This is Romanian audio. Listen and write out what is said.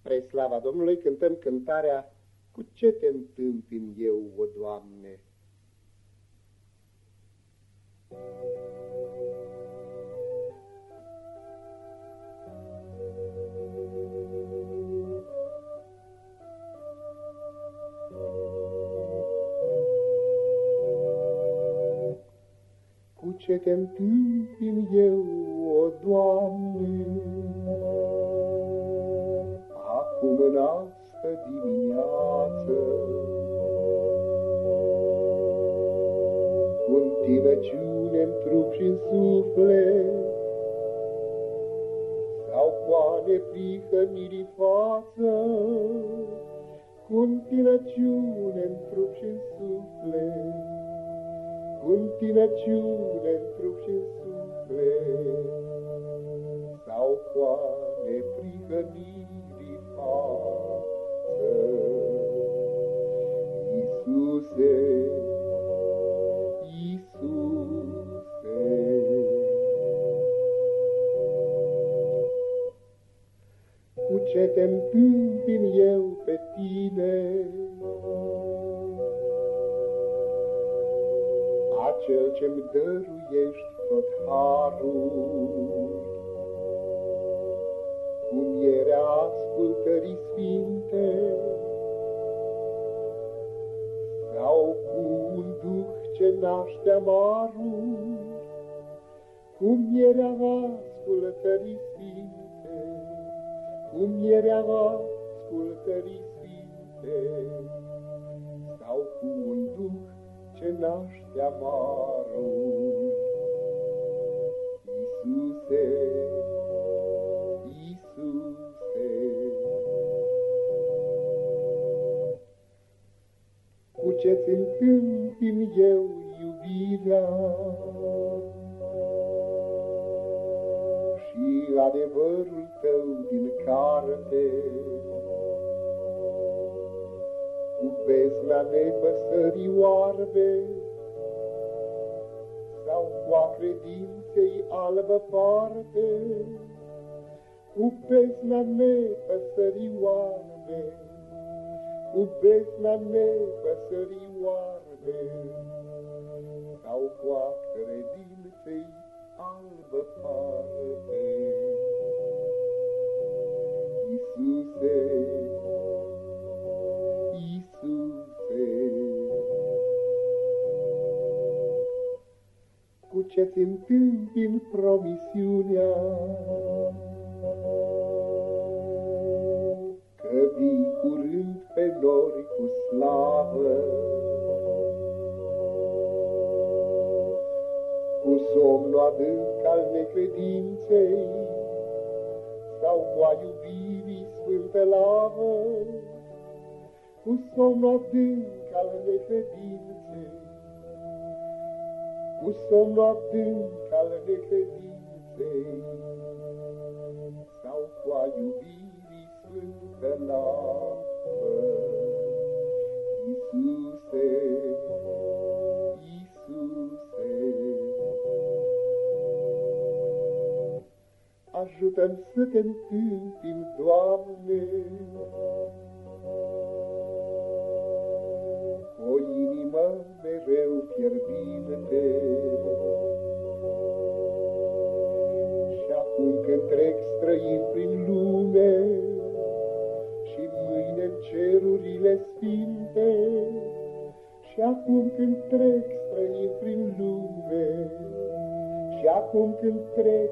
Spre slava Domnului cântăm cântarea Cu ce te întâmpin eu, o Doamne? Cu ce te întâmpin eu, o Doamne? Cu întinăciune în trup și în suflet, sau cu neprihănirii față, cu întinăciune în trup și în suflet, cu întinăciune în trup și în suflet, sau cu neprihănirii față. Iisuse, Iisuse, ce te întâmpin eu pe tine? Acel ce-mi dăruiești tot harul, cum era ascultării sfinte, sau cu un duh ce naște amarul, cum era ascultării sfinte, cum era ascultării sfinte, sau cu un duh ce naște amarul. Iisuse, ce-ți întâmpin eu iubirea. Adevărul tău din carte, cu bezna nepăsării oarbe, sau cu a credinței albă parte, cu bezna nepăsării oarbe, cu besna nepăsării oarbe, sau cu a credinței albă parte. Cu ce-ți întâmpin promisiunea, că vii curând pe nori cu slavă. Cu somnul adânc al necredinței sau cu a iubirii sfântă lavă, cu somnul adânc al necredinței, cu somnul adânc al necredinței sau cu a iubirii sfântă lampă. Iisuse, Iisuse, ajută-mi să te întâmpin, Doamne, o inimă mereu fierbinte. Și acum când trec străin prin lume, cerurile sfinte, și acum când trec străin prin lume, și acum când trec